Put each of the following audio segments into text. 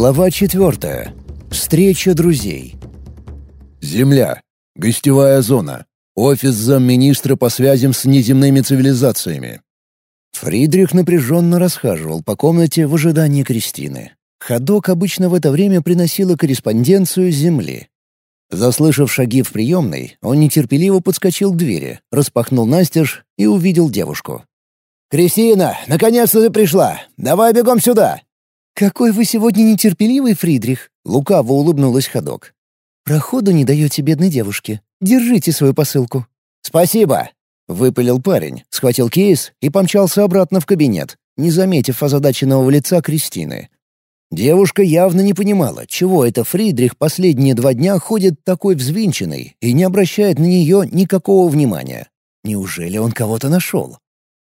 Глава четвертая. Встреча друзей. Земля. Гостевая зона. Офис замминистра по связям с неземными цивилизациями. Фридрих напряженно расхаживал по комнате в ожидании Кристины. Ходок обычно в это время приносила корреспонденцию с земли. Заслышав шаги в приемной, он нетерпеливо подскочил к двери, распахнул настежь и увидел девушку. «Кристина, наконец-то ты пришла! Давай бегом сюда!» «Какой вы сегодня нетерпеливый, Фридрих!» — лукаво улыбнулась ходок. «Проходу не даете бедной девушке. Держите свою посылку». «Спасибо!» — выпалил парень, схватил кейс и помчался обратно в кабинет, не заметив озадаченного лица Кристины. Девушка явно не понимала, чего это Фридрих последние два дня ходит такой взвинченный и не обращает на нее никакого внимания. Неужели он кого-то нашел?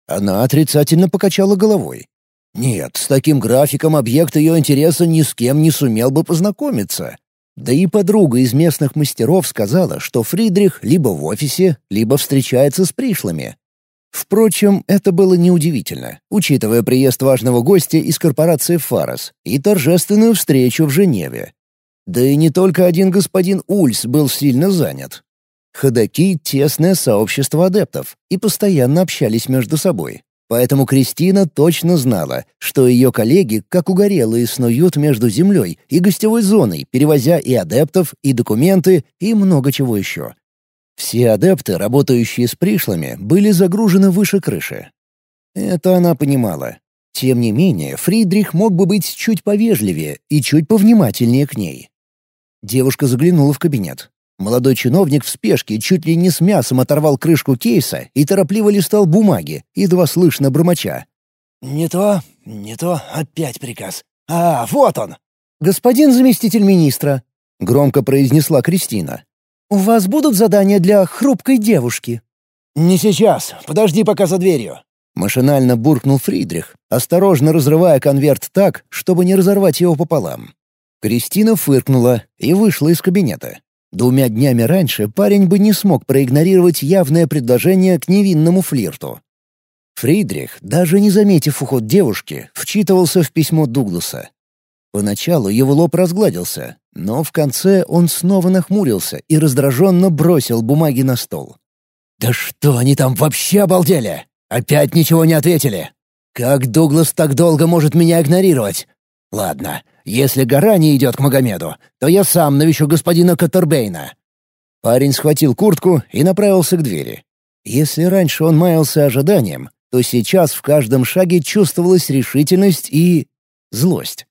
Она отрицательно покачала головой. Нет, с таким графиком объект ее интереса ни с кем не сумел бы познакомиться. Да и подруга из местных мастеров сказала, что Фридрих либо в офисе, либо встречается с пришлыми. Впрочем, это было неудивительно, учитывая приезд важного гостя из корпорации «Фарос» и торжественную встречу в Женеве. Да и не только один господин Ульс был сильно занят. Ходаки — тесное сообщество адептов и постоянно общались между собой. Поэтому Кристина точно знала, что ее коллеги, как угорелые, снуют между землей и гостевой зоной, перевозя и адептов, и документы, и много чего еще. Все адепты, работающие с пришлыми, были загружены выше крыши. Это она понимала. Тем не менее, Фридрих мог бы быть чуть повежливее и чуть повнимательнее к ней. Девушка заглянула в кабинет. Молодой чиновник в спешке чуть ли не с мясом оторвал крышку кейса и торопливо листал бумаги, едва слышно бормоча. «Не то, не то, опять приказ. А, вот он!» «Господин заместитель министра», — громко произнесла Кристина. «У вас будут задания для хрупкой девушки?» «Не сейчас. Подожди пока за дверью». Машинально буркнул Фридрих, осторожно разрывая конверт так, чтобы не разорвать его пополам. Кристина фыркнула и вышла из кабинета. Двумя днями раньше парень бы не смог проигнорировать явное предложение к невинному флирту. Фридрих, даже не заметив уход девушки, вчитывался в письмо Дугласа. Поначалу его лоб разгладился, но в конце он снова нахмурился и раздраженно бросил бумаги на стол. «Да что они там вообще обалдели? Опять ничего не ответили? Как Дуглас так долго может меня игнорировать? Ладно, если гора не идет к Магомеду, то я сам навещу господина Каттербейна». Парень схватил куртку и направился к двери. Если раньше он маялся ожиданием, то сейчас в каждом шаге чувствовалась решительность и... злость.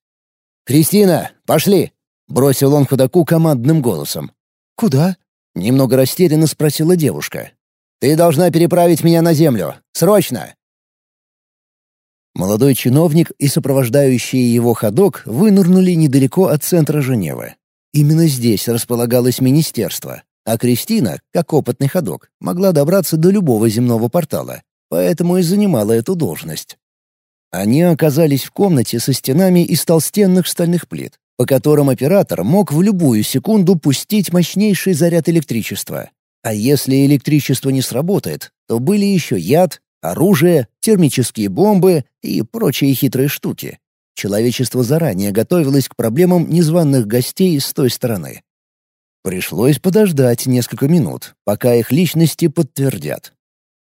«Кристина, пошли!» — бросил он ходаку командным голосом. «Куда?» — немного растерянно спросила девушка. «Ты должна переправить меня на землю. Срочно!» Молодой чиновник и сопровождающий его ходок вынырнули недалеко от центра Женевы. Именно здесь располагалось министерство, а Кристина, как опытный ходок, могла добраться до любого земного портала, поэтому и занимала эту должность. Они оказались в комнате со стенами из толстенных стальных плит, по которым оператор мог в любую секунду пустить мощнейший заряд электричества. А если электричество не сработает, то были еще яд, оружие, термические бомбы и прочие хитрые штуки. Человечество заранее готовилось к проблемам незваных гостей с той стороны. Пришлось подождать несколько минут, пока их личности подтвердят.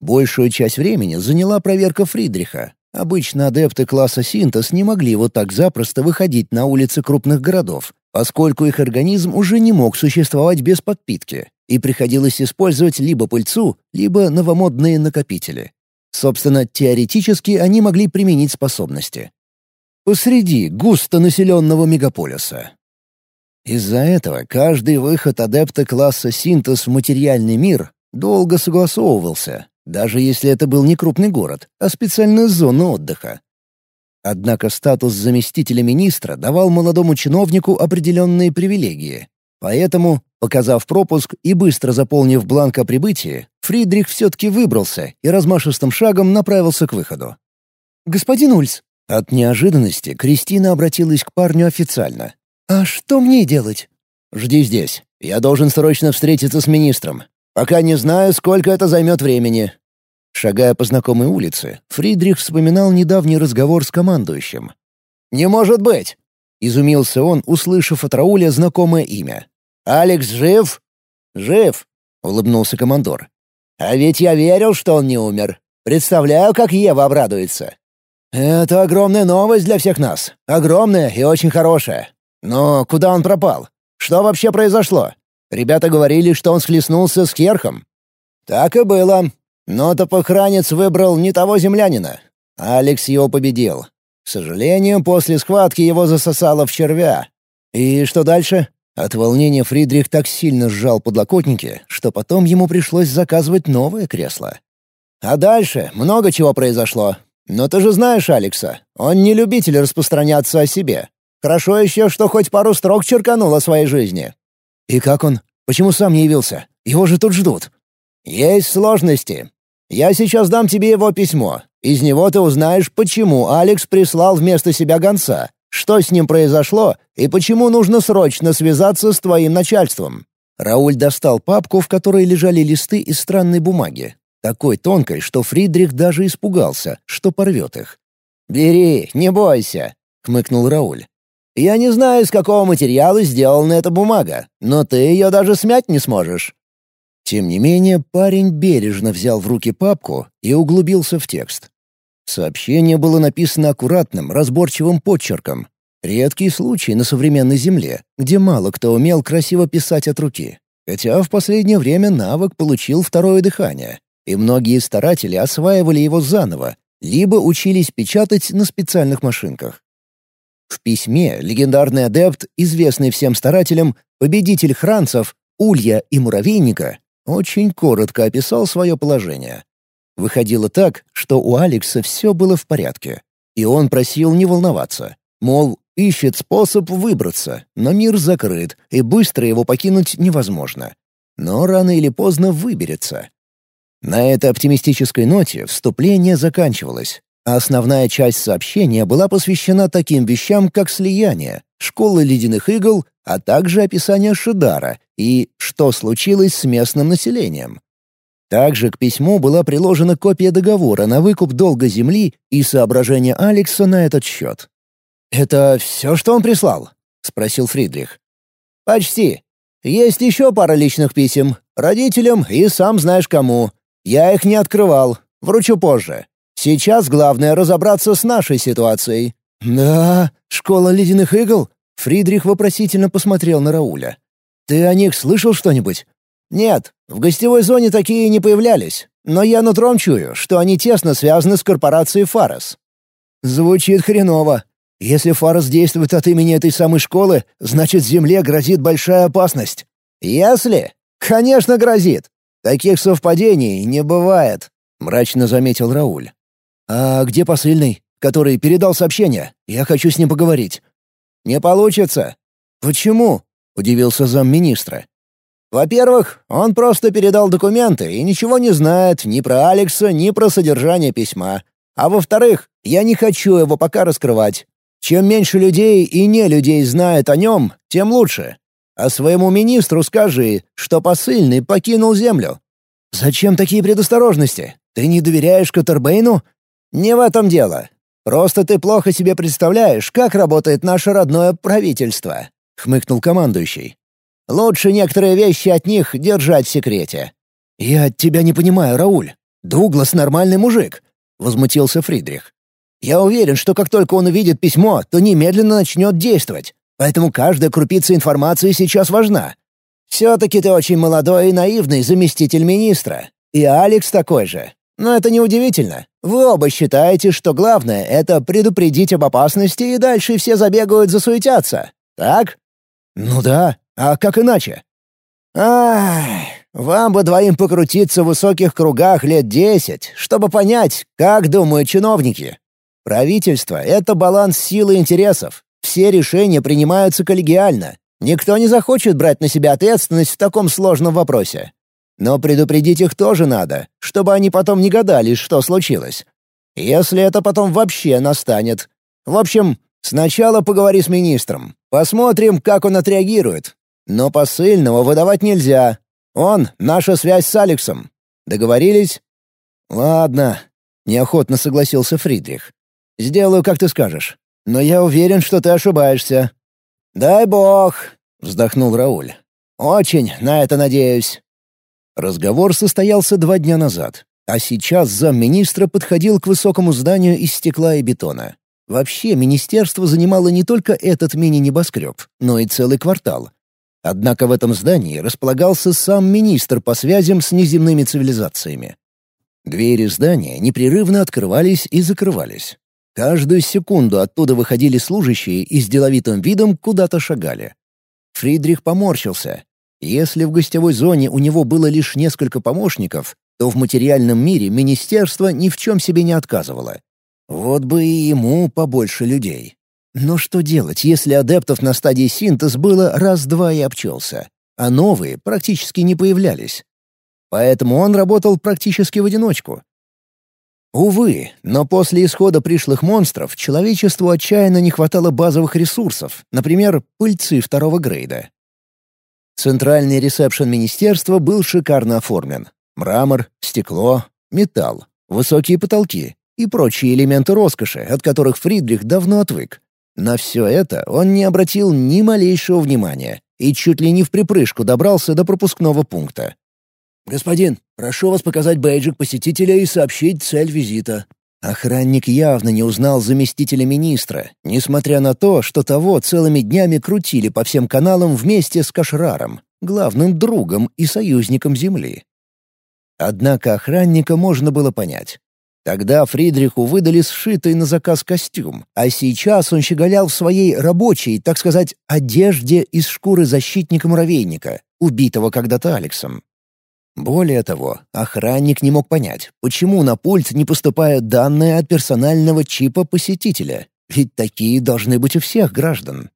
Большую часть времени заняла проверка Фридриха. Обычно адепты класса Синтез не могли вот так запросто выходить на улицы крупных городов, поскольку их организм уже не мог существовать без подпитки, и приходилось использовать либо пыльцу, либо новомодные накопители. Собственно, теоретически они могли применить способности. Посреди густонаселенного мегаполиса. Из-за этого каждый выход адепта класса синтез в материальный мир долго согласовывался, даже если это был не крупный город, а специальная зона отдыха. Однако статус заместителя министра давал молодому чиновнику определенные привилегии. Поэтому, показав пропуск и быстро заполнив бланк о прибытии, Фридрих все-таки выбрался и размашистым шагом направился к выходу. «Господин Ульс!» От неожиданности Кристина обратилась к парню официально. «А что мне делать?» «Жди здесь. Я должен срочно встретиться с министром. Пока не знаю, сколько это займет времени». Шагая по знакомой улице, Фридрих вспоминал недавний разговор с командующим. «Не может быть! — изумился он, услышав от Рауля знакомое имя. «Алекс жив?» «Жив», — улыбнулся командор. «А ведь я верил, что он не умер. Представляю, как Ева обрадуется. Это огромная новость для всех нас. Огромная и очень хорошая. Но куда он пропал? Что вообще произошло? Ребята говорили, что он схлестнулся с Керхом. Так и было. Но топохранец выбрал не того землянина. Алекс его победил. К сожалению, после схватки его засосало в червя. И что дальше? От волнения Фридрих так сильно сжал подлокотники, что потом ему пришлось заказывать новое кресло. А дальше много чего произошло. Но ты же знаешь Алекса. Он не любитель распространяться о себе. Хорошо еще, что хоть пару строк черканул о своей жизни. И как он? Почему сам не явился? Его же тут ждут. Есть сложности. Я сейчас дам тебе его письмо. Из него ты узнаешь, почему Алекс прислал вместо себя гонца, что с ним произошло и почему нужно срочно связаться с твоим начальством». Рауль достал папку, в которой лежали листы из странной бумаги, такой тонкой, что Фридрих даже испугался, что порвет их. «Бери, не бойся», — хмыкнул Рауль. «Я не знаю, из какого материала сделана эта бумага, но ты ее даже смять не сможешь». Тем не менее, парень бережно взял в руки папку и углубился в текст. Сообщение было написано аккуратным, разборчивым подчерком. Редкий случай на современной Земле, где мало кто умел красиво писать от руки. Хотя в последнее время навык получил второе дыхание и многие старатели осваивали его заново, либо учились печатать на специальных машинках. В письме легендарный адепт, известный всем старателям, победитель хранцев, улья и муравейника, очень коротко описал свое положение. Выходило так, что у Алекса все было в порядке, и он просил не волноваться, мол, ищет способ выбраться, но мир закрыт, и быстро его покинуть невозможно. Но рано или поздно выберется. На этой оптимистической ноте вступление заканчивалось, а основная часть сообщения была посвящена таким вещам, как слияние, школа ледяных игл, а также описание Шидара и что случилось с местным населением. Также к письму была приложена копия договора на выкуп долга земли и соображения Алекса на этот счет. «Это все, что он прислал?» — спросил Фридрих. «Почти. Есть еще пара личных писем. Родителям и сам знаешь кому. Я их не открывал. Вручу позже. Сейчас главное разобраться с нашей ситуацией». «Да, школа ледяных игл?» Фридрих вопросительно посмотрел на Рауля. «Ты о них слышал что-нибудь?» «Нет, в гостевой зоне такие не появлялись. Но я нутром чую, что они тесно связаны с корпорацией «Фарос». «Звучит хреново. Если «Фарос» действует от имени этой самой школы, значит, Земле грозит большая опасность». «Если? Конечно, грозит. Таких совпадений не бывает», — мрачно заметил Рауль. «А где посыльный, который передал сообщение? Я хочу с ним поговорить». «Не получится». «Почему?» — удивился замминистра. «Во-первых, он просто передал документы и ничего не знает ни про Алекса, ни про содержание письма. А во-вторых, я не хочу его пока раскрывать. Чем меньше людей и не людей знает о нем, тем лучше. А своему министру скажи, что посыльный покинул Землю». «Зачем такие предосторожности? Ты не доверяешь Катербейну?» «Не в этом дело. Просто ты плохо себе представляешь, как работает наше родное правительство», — хмыкнул командующий. «Лучше некоторые вещи от них держать в секрете». «Я тебя не понимаю, Рауль. Дуглас нормальный мужик», — возмутился Фридрих. «Я уверен, что как только он увидит письмо, то немедленно начнет действовать. Поэтому каждая крупица информации сейчас важна. Все-таки ты очень молодой и наивный заместитель министра. И Алекс такой же. Но это неудивительно. Вы оба считаете, что главное — это предупредить об опасности, и дальше все забегают засуетятся. Так? Ну да. А как иначе? Ах, вам бы двоим покрутиться в высоких кругах лет десять, чтобы понять, как думают чиновники. Правительство — это баланс сил и интересов. Все решения принимаются коллегиально. Никто не захочет брать на себя ответственность в таком сложном вопросе. Но предупредить их тоже надо, чтобы они потом не гадали, что случилось. Если это потом вообще настанет. В общем, сначала поговори с министром. Посмотрим, как он отреагирует. Но посыльного выдавать нельзя. Он — наша связь с Алексом. Договорились? Ладно. Неохотно согласился Фридрих. Сделаю, как ты скажешь. но я уверен, что ты ошибаешься». «Дай бог», — вздохнул Рауль. «Очень на это надеюсь». Разговор состоялся два дня назад, а сейчас замминистра подходил к высокому зданию из стекла и бетона. Вообще, министерство занимало не только этот мини-небоскреб, но и целый квартал. Однако в этом здании располагался сам министр по связям с неземными цивилизациями. Двери здания непрерывно открывались и закрывались. Каждую секунду оттуда выходили служащие и с деловитым видом куда-то шагали. Фридрих поморщился. Если в гостевой зоне у него было лишь несколько помощников, то в материальном мире министерство ни в чем себе не отказывало. Вот бы и ему побольше людей. Но что делать, если адептов на стадии синтез было раз-два и обчелся, а новые практически не появлялись? Поэтому он работал практически в одиночку. Увы, но после исхода пришлых монстров человечеству отчаянно не хватало базовых ресурсов, например, пыльцы второго грейда. Центральный ресепшн министерства был шикарно оформлен. Мрамор, стекло, металл, высокие потолки, и прочие элементы роскоши, от которых Фридрих давно отвык. На все это он не обратил ни малейшего внимания и чуть ли не в припрыжку добрался до пропускного пункта. «Господин, прошу вас показать бейджик посетителя и сообщить цель визита». Охранник явно не узнал заместителя министра, несмотря на то, что того целыми днями крутили по всем каналам вместе с Кашраром, главным другом и союзником Земли. Однако охранника можно было понять. Тогда Фридриху выдали сшитый на заказ костюм, а сейчас он щеголял в своей рабочей, так сказать, одежде из шкуры защитника-муравейника, убитого когда-то Алексом. Более того, охранник не мог понять, почему на пульт не поступают данные от персонального чипа посетителя, ведь такие должны быть у всех граждан.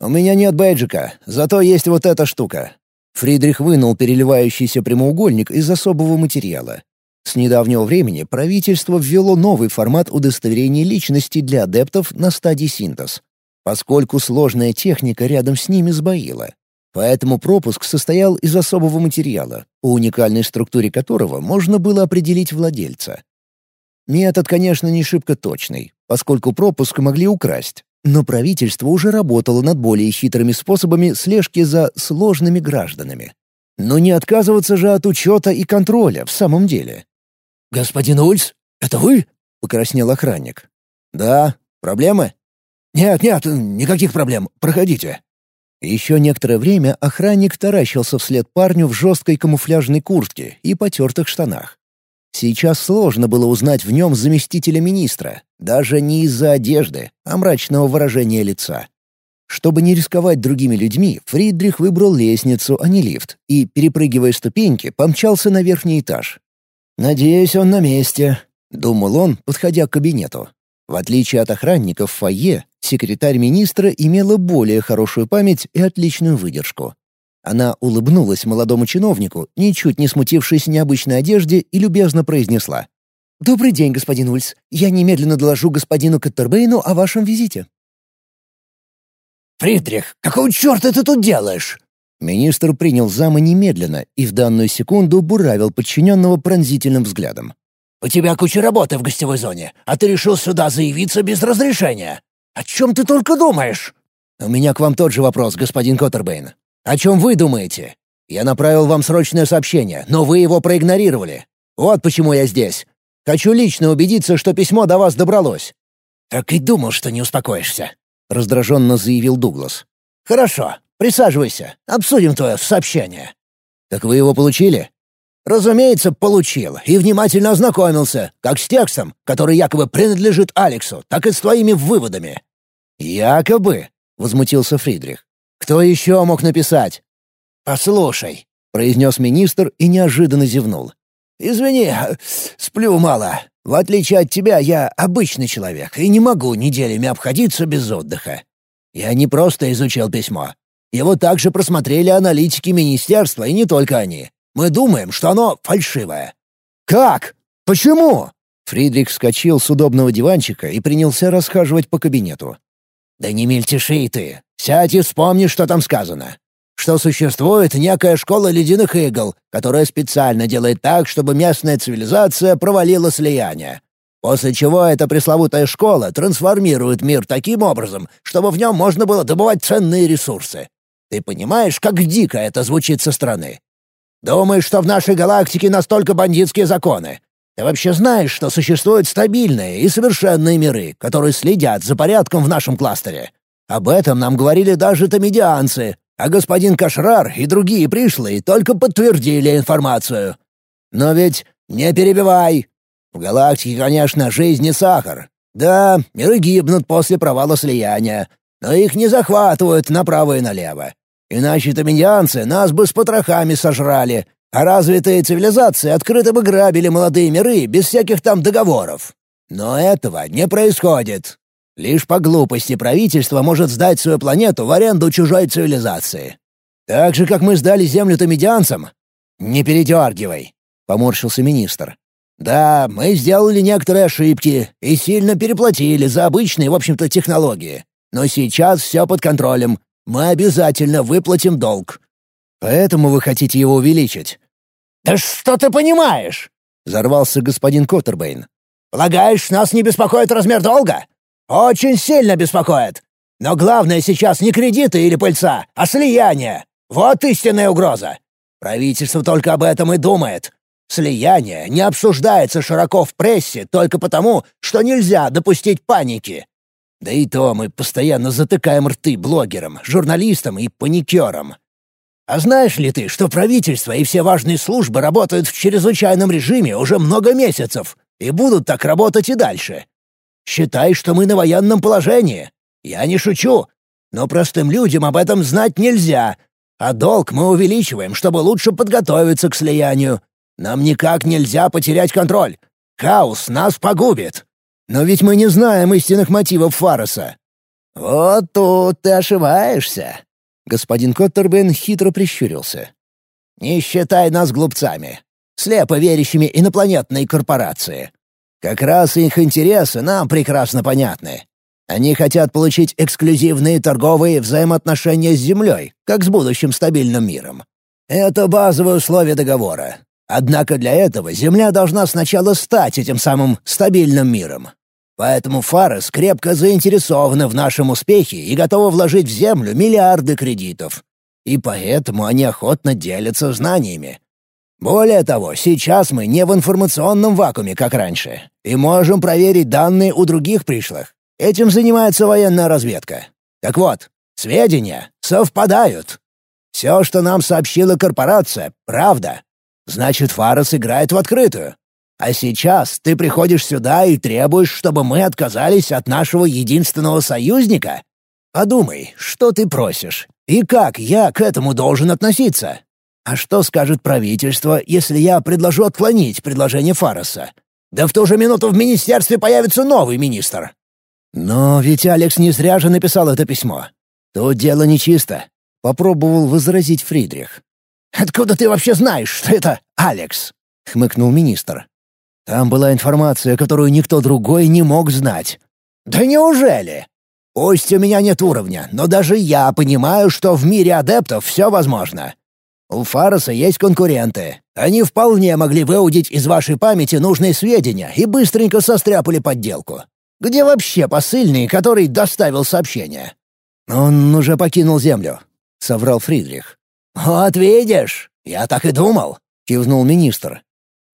«У меня нет бейджика, зато есть вот эта штука». Фридрих вынул переливающийся прямоугольник из особого материала, с недавнего времени правительство ввело новый формат удостоверения личности для адептов на стадии синтез, поскольку сложная техника рядом с ними сбоила. Поэтому пропуск состоял из особого материала, по уникальной структуре которого можно было определить владельца. Метод, конечно, не шибко точный, поскольку пропуск могли украсть, но правительство уже работало над более хитрыми способами слежки за сложными гражданами. Но не отказываться же от учета и контроля в самом деле. «Господин Ульс, это вы?» — покраснел охранник. «Да. Проблемы?» «Нет, нет, никаких проблем. Проходите». Еще некоторое время охранник таращился вслед парню в жесткой камуфляжной куртке и потертых штанах. Сейчас сложно было узнать в нем заместителя министра, даже не из-за одежды, а мрачного выражения лица. Чтобы не рисковать другими людьми, Фридрих выбрал лестницу, а не лифт, и, перепрыгивая ступеньки, помчался на верхний этаж. «Надеюсь, он на месте», — думал он, подходя к кабинету. В отличие от охранников в фойе, секретарь министра имела более хорошую память и отличную выдержку. Она улыбнулась молодому чиновнику, ничуть не смутившись необычной одежде, и любезно произнесла. «Добрый день, господин Ульс. Я немедленно доложу господину Каттербейну о вашем визите». «Фридрих, какого черта ты тут делаешь?» Министр принял зама немедленно и в данную секунду буравил подчиненного пронзительным взглядом. «У тебя куча работы в гостевой зоне, а ты решил сюда заявиться без разрешения. О чем ты только думаешь?» «У меня к вам тот же вопрос, господин Коттербейн. О чем вы думаете? Я направил вам срочное сообщение, но вы его проигнорировали. Вот почему я здесь. Хочу лично убедиться, что письмо до вас добралось». «Так и думал, что не успокоишься», — раздраженно заявил Дуглас. «Хорошо, Присаживайся, обсудим твое сообщение». «Так вы его получили?» «Разумеется, получил и внимательно ознакомился, как с текстом, который якобы принадлежит Алексу, так и с твоими выводами». «Якобы?» — возмутился Фридрих. «Кто еще мог написать?» «Послушай», — произнес министр и неожиданно зевнул. «Извини, сплю мало. В отличие от тебя, я обычный человек и не могу неделями обходиться без отдыха. Я не просто изучил письмо. Его также просмотрели аналитики министерства, и не только они. Мы думаем, что оно фальшивое». «Как? Почему?» Фридрих вскочил с удобного диванчика и принялся расхаживать по кабинету. «Да не мельтеши ты. Сядь и вспомни, что там сказано. Что существует некая школа ледяных игл, которая специально делает так, чтобы местная цивилизация провалила слияние. После чего эта пресловутая школа трансформирует мир таким образом, чтобы в нем можно было добывать ценные ресурсы. Ты понимаешь, как дико это звучит со стороны? Думаешь, что в нашей галактике настолько бандитские законы? Ты вообще знаешь, что существуют стабильные и совершенные миры, которые следят за порядком в нашем кластере? Об этом нам говорили даже тамидианцы, а господин Кашрар и другие пришлые только подтвердили информацию. Но ведь не перебивай. В галактике, конечно, жизнь не сахар. Да, миры гибнут после провала слияния, но их не захватывают направо и налево. Иначе таминьянцы нас бы с потрохами сожрали, а развитые цивилизации открыто бы грабили молодые миры без всяких там договоров. Но этого не происходит. Лишь по глупости правительство может сдать свою планету в аренду чужой цивилизации. Так же, как мы сдали землю тамидианцам. Не передергивай, — поморщился министр. Да, мы сделали некоторые ошибки и сильно переплатили за обычные, в общем-то, технологии. Но сейчас все под контролем. Мы обязательно выплатим долг. Поэтому вы хотите его увеличить. Да что ты понимаешь? Взорвался господин Коттербейн. Полагаешь, нас не беспокоит размер долга? Очень сильно беспокоит. Но главное сейчас не кредиты или пыльца, а слияние. Вот истинная угроза. Правительство только об этом и думает. Слияние не обсуждается широко в прессе только потому, что нельзя допустить паники. Да и то мы постоянно затыкаем рты блогерам, журналистам и паникерам. А знаешь ли ты, что правительство и все важные службы работают в чрезвычайном режиме уже много месяцев и будут так работать и дальше? Считай, что мы на военном положении. Я не шучу. Но простым людям об этом знать нельзя. А долг мы увеличиваем, чтобы лучше подготовиться к слиянию, нам никак нельзя потерять контроль. Хаос нас погубит. Но ведь мы не знаем истинных мотивов Фароса». «Вот тут ты ошибаешься». Господин Коттербен хитро прищурился. «Не считай нас глупцами, слепо верящими инопланетной корпорации. Как раз их интересы нам прекрасно понятны. Они хотят получить эксклюзивные торговые взаимоотношения с Землей, как с будущим стабильным миром. Это базовые условия договора. Однако для этого Земля должна сначала стать этим самым стабильным миром. Поэтому Фарес крепко заинтересованы в нашем успехе и готовы вложить в Землю миллиарды кредитов. И поэтому они охотно делятся знаниями. Более того, сейчас мы не в информационном вакууме, как раньше, и можем проверить данные у других пришлых. Этим занимается военная разведка. Так вот, сведения совпадают. Все, что нам сообщила корпорация, правда. Значит, Фарос играет в открытую. А сейчас ты приходишь сюда и требуешь, чтобы мы отказались от нашего единственного союзника? Подумай, что ты просишь, и как я к этому должен относиться? А что скажет правительство, если я предложу отклонить предложение Фароса? Да в ту же минуту в министерстве появится новый министр. Но ведь Алекс не зря же написал это письмо. Тут дело нечисто. Попробовал возразить Фридрих. «Откуда ты вообще знаешь, что это Алекс?» — хмыкнул министр. «Там была информация, которую никто другой не мог знать». «Да неужели? Пусть у меня нет уровня, но даже я понимаю, что в мире адептов все возможно. У Фароса есть конкуренты. Они вполне могли выудить из вашей памяти нужные сведения и быстренько состряпали подделку. Где вообще посыльный, который доставил сообщение?» «Он уже покинул Землю», — соврал Фридрих. «Вот видишь, я так и думал», — кивнул министр.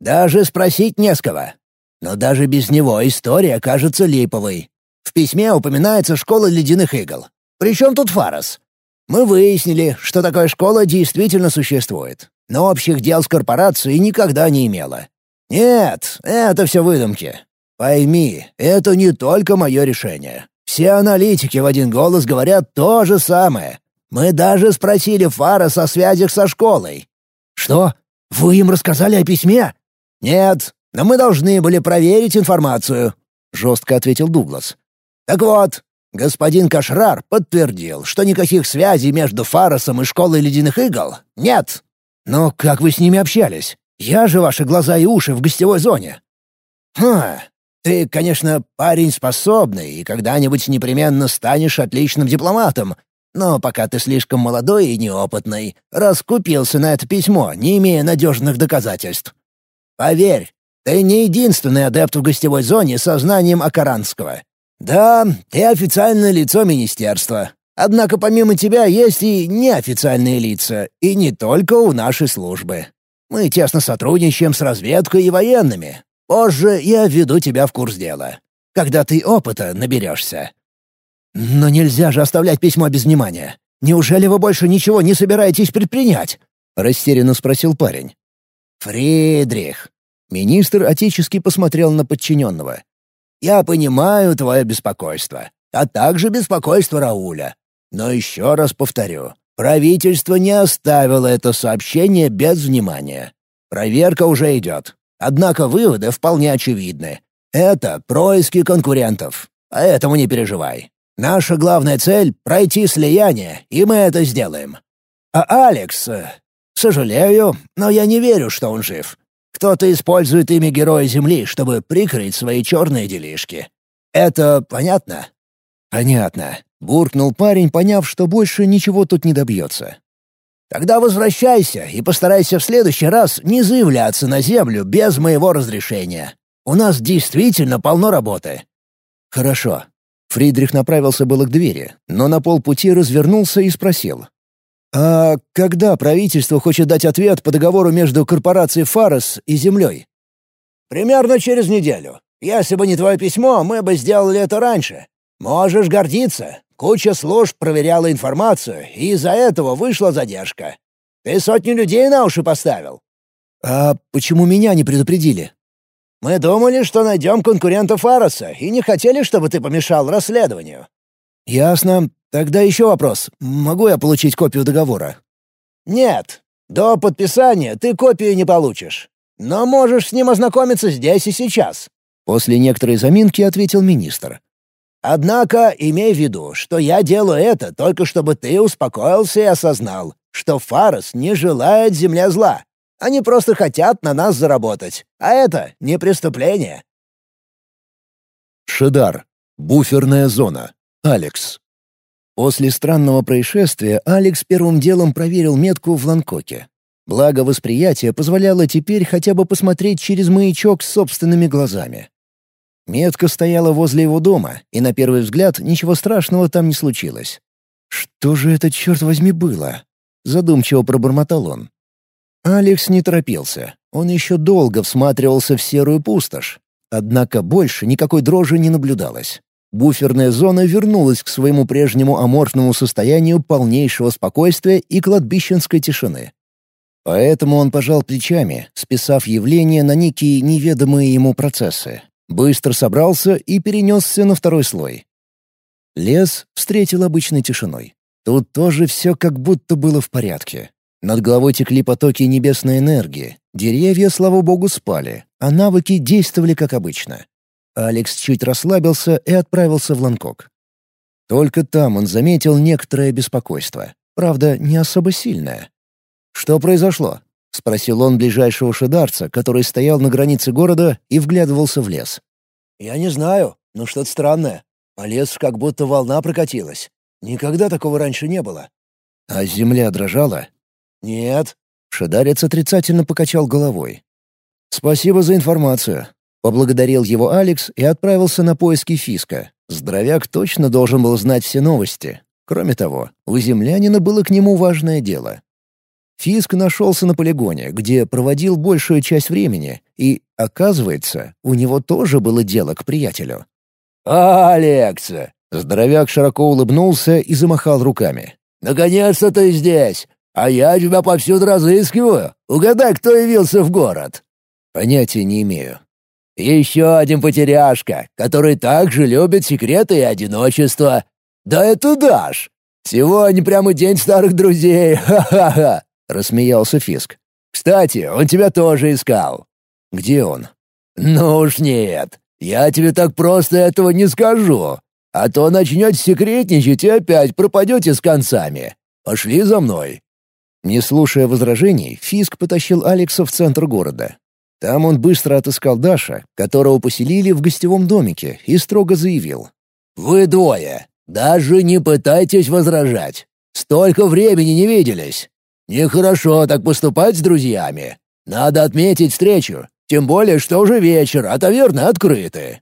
«Даже спросить не с кого. Но даже без него история кажется липовой. В письме упоминается школа ледяных игл. Причем тут Фарос? Мы выяснили, что такая школа действительно существует, но общих дел с корпорацией никогда не имела. Нет, это все выдумки. Пойми, это не только мое решение. Все аналитики в один голос говорят то же самое. Мы даже спросили Фарас о связях со школой. Что? Вы им рассказали о письме? Нет, но мы должны были проверить информацию, жестко ответил Дуглас. Так вот, господин Кашрар подтвердил, что никаких связей между Фарасом и школой ледяных игл нет. Но как вы с ними общались? Я же ваши глаза и уши в гостевой зоне. Хм, ты, конечно, парень способный и когда-нибудь непременно станешь отличным дипломатом, но пока ты слишком молодой и неопытный, раскупился на это письмо, не имея надежных доказательств. Поверь, Ты не единственный адепт в гостевой зоне со знанием Акаранского. Да, ты официальное лицо министерства. Однако помимо тебя есть и неофициальные лица, и не только у нашей службы. Мы тесно сотрудничаем с разведкой и военными. Позже я введу тебя в курс дела, когда ты опыта наберешься. Но нельзя же оставлять письмо без внимания. Неужели вы больше ничего не собираетесь предпринять? Растерянно спросил парень. Фридрих. Министр отечески посмотрел на подчиненного. Я понимаю твое беспокойство, а также беспокойство Рауля. Но еще раз повторю, правительство не оставило это сообщение без внимания. Проверка уже идет. Однако выводы вполне очевидны. Это происки конкурентов. Поэтому не переживай. Наша главная цель — пройти слияние, и мы это сделаем. А Алекс... Э, сожалею, но я не верю, что он жив. Кто-то использует имя Героя Земли, чтобы прикрыть свои черные делишки. Это понятно?» «Понятно», — буркнул парень, поняв, что больше ничего тут не добьется. «Тогда возвращайся и постарайся в следующий раз не заявляться на Землю без моего разрешения. У нас действительно полно работы». «Хорошо». Фридрих направился было к двери, но на полпути развернулся и спросил. «А когда правительство хочет дать ответ по договору между корпорацией «Фарос» и Землей?» «Примерно через неделю. Если бы не твое письмо, мы бы сделали это раньше. Можешь гордиться. Куча служб проверяла информацию, и из-за этого вышла задержка. Ты сотни людей на уши поставил». «А почему меня не предупредили?» «Мы думали, что найдем конкурента Фароса, и не хотели, чтобы ты помешал расследованию». «Ясно. Тогда еще вопрос. Могу я получить копию договора? Нет. До подписания ты копию не получишь. Но можешь с ним ознакомиться здесь и сейчас. После некоторой заминки ответил министр. Однако имей в виду, что я делаю это только чтобы ты успокоился и осознал, что Фарос не желает земля зла. Они просто хотят на нас заработать. А это не преступление. Шедар. Буферная зона. Алекс. После странного происшествия Алекс первым делом проверил метку в Ланкоке. Благо восприятие позволяло теперь хотя бы посмотреть через маячок с собственными глазами. Метка стояла возле его дома, и на первый взгляд ничего страшного там не случилось. «Что же это, черт возьми, было?» — задумчиво пробормотал он. Алекс не торопился. Он еще долго всматривался в серую пустошь. Однако больше никакой дрожи не наблюдалось. Буферная зона вернулась к своему прежнему аморфному состоянию полнейшего спокойствия и кладбищенской тишины. Поэтому он пожал плечами, списав явление на некие неведомые ему процессы. Быстро собрался и перенесся на второй слой. Лес встретил обычной тишиной. Тут тоже все как будто было в порядке. Над головой текли потоки небесной энергии. Деревья, слава богу, спали, а навыки действовали как обычно. Алекс чуть расслабился и отправился в Ланкок. Только там он заметил некоторое беспокойство. Правда, не особо сильное. «Что произошло?» — спросил он ближайшего шедарца, который стоял на границе города и вглядывался в лес. «Я не знаю, но что-то странное. По лесу как будто волна прокатилась. Никогда такого раньше не было». «А земля дрожала?» «Нет». Шедарец отрицательно покачал головой. «Спасибо за информацию. Поблагодарил его Алекс и отправился на поиски Фиска. Здоровяк точно должен был знать все новости. Кроме того, у землянина было к нему важное дело. Фиск нашелся на полигоне, где проводил большую часть времени, и, оказывается, у него тоже было дело к приятелю. «Алекс!» Здоровяк широко улыбнулся и замахал руками. «Наконец-то ты здесь! А я тебя повсюду разыскиваю. Угадай, кто явился в город!» «Понятия не имею. Еще один потеряшка, который также любит секреты и одиночество. Да это Даш! Сегодня прямо день старых друзей, ха-ха-ха!» — рассмеялся Фиск. «Кстати, он тебя тоже искал». «Где он?» «Ну уж нет, я тебе так просто этого не скажу. А то начнете секретничать и опять пропадете с концами. Пошли за мной». Не слушая возражений, Фиск потащил Алекса в центр города. Там он быстро отыскал Даша, которого поселили в гостевом домике, и строго заявил. «Вы двое. Даже не пытайтесь возражать. Столько времени не виделись. Нехорошо так поступать с друзьями. Надо отметить встречу. Тем более, что уже вечер, а таверны открыты».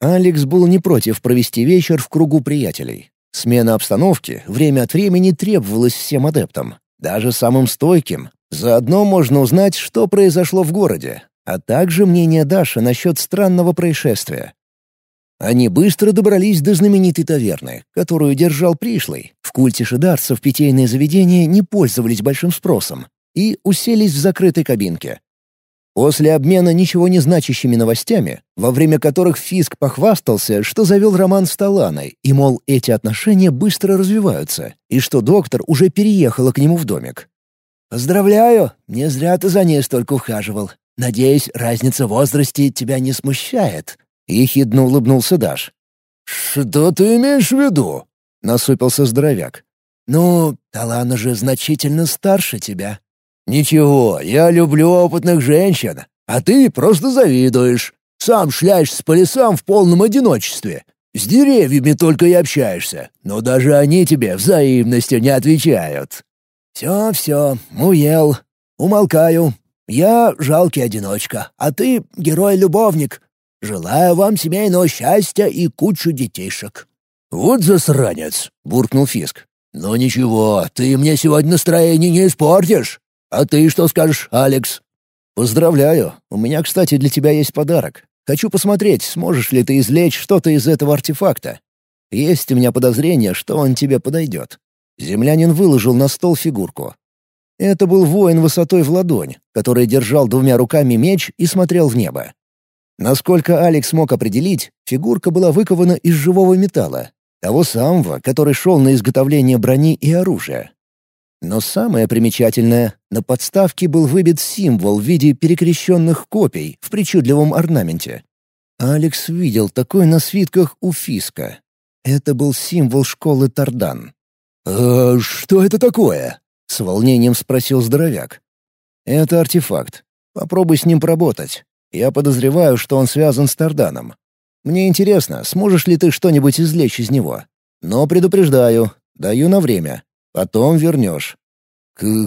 Алекс был не против провести вечер в кругу приятелей. Смена обстановки время от времени требовалась всем адептам, даже самым стойким. Заодно можно узнать, что произошло в городе, а также мнение Даши насчет странного происшествия. Они быстро добрались до знаменитой таверны, которую держал пришлый. В культе шидарцев питейные заведения не пользовались большим спросом и уселись в закрытой кабинке. После обмена ничего не значащими новостями, во время которых Фиск похвастался, что завел роман с Таланой, и, мол, эти отношения быстро развиваются, и что доктор уже переехала к нему в домик. «Поздравляю, не зря ты за ней столько ухаживал. Надеюсь, разница в возрасте тебя не смущает», — ехидно улыбнулся Даш. «Что ты имеешь в виду?» — насупился здоровяк. «Ну, Талана же значительно старше тебя». «Ничего, я люблю опытных женщин, а ты просто завидуешь. Сам шляешься по лесам в полном одиночестве. С деревьями только и общаешься, но даже они тебе взаимностью не отвечают». «Все, все, уел. Умолкаю. Я жалкий одиночка, а ты герой-любовник. Желаю вам семейного счастья и кучу детишек». «Вот засранец!» — буркнул Фиск. «Но ничего, ты мне сегодня настроение не испортишь. А ты что скажешь, Алекс?» «Поздравляю. У меня, кстати, для тебя есть подарок. Хочу посмотреть, сможешь ли ты извлечь что-то из этого артефакта. Есть у меня подозрение, что он тебе подойдет». Землянин выложил на стол фигурку. Это был воин высотой в ладонь, который держал двумя руками меч и смотрел в небо. Насколько Алекс мог определить, фигурка была выкована из живого металла, того самого, который шел на изготовление брони и оружия. Но самое примечательное — на подставке был выбит символ в виде перекрещенных копий в причудливом орнаменте. Алекс видел такой на свитках у Фиска. Это был символ школы Тардан. «Э, «Что это такое?» — с волнением спросил здоровяк. «Это артефакт. Попробуй с ним поработать. Я подозреваю, что он связан с Тарданом. Мне интересно, сможешь ли ты что-нибудь извлечь из него. Но предупреждаю, даю на время. Потом вернешь».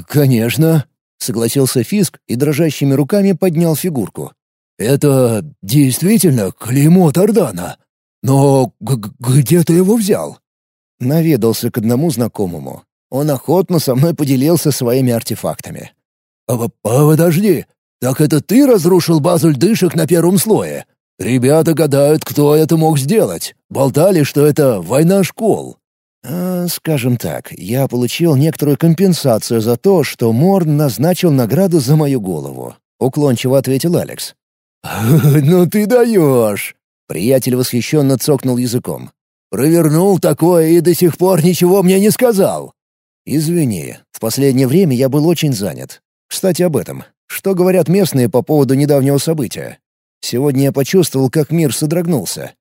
«Конечно», — согласился Фиск и дрожащими руками поднял фигурку. «Это действительно клеймо Тардана. Но где ты его взял?» Наведался к одному знакомому. Он охотно со мной поделился своими артефактами. «Подожди, так это ты разрушил базу льдышек на первом слое? Ребята гадают, кто это мог сделать. Болтали, что это война школ». А, «Скажем так, я получил некоторую компенсацию за то, что Морн назначил награду за мою голову», — уклончиво ответил Алекс. «Ну ты даешь!» — приятель восхищенно цокнул языком. «Провернул такое и до сих пор ничего мне не сказал». «Извини, в последнее время я был очень занят. Кстати, об этом. Что говорят местные по поводу недавнего события? Сегодня я почувствовал, как мир содрогнулся.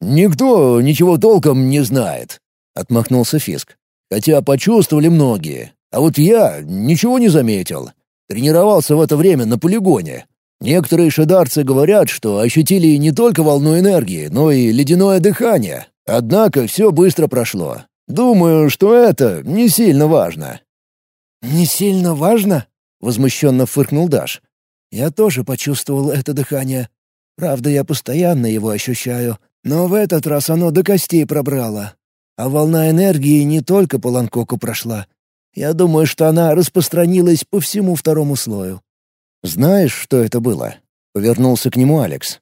«Никто ничего толком не знает», — отмахнулся Фиск. «Хотя почувствовали многие. А вот я ничего не заметил. Тренировался в это время на полигоне. Некоторые шедарцы говорят, что ощутили не только волну энергии, но и ледяное дыхание. Однако все быстро прошло. Думаю, что это не сильно важно». «Не сильно важно?» — возмущенно фыркнул Даш. «Я тоже почувствовал это дыхание. Правда, я постоянно его ощущаю, но в этот раз оно до костей пробрало. А волна энергии не только по Ланкоку прошла. Я думаю, что она распространилась по всему второму слою». «Знаешь, что это было?» — повернулся к нему Алекс.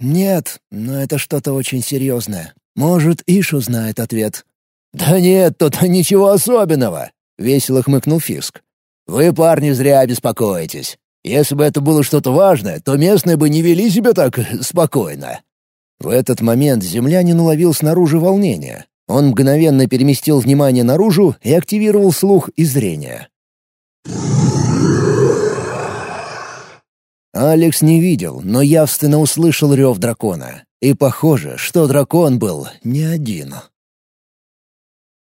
«Нет, но это что-то очень серьезное. Может, Ишу знает ответ». «Да нет, тут ничего особенного», — весело хмыкнул Фиск. Вы, парни, зря беспокоитесь. Если бы это было что-то важное, то местные бы не вели себя так спокойно». В этот момент землянин уловил снаружи волнение. Он мгновенно переместил внимание наружу и активировал слух и зрение. Алекс не видел, но явственно услышал рев дракона. И похоже, что дракон был не один.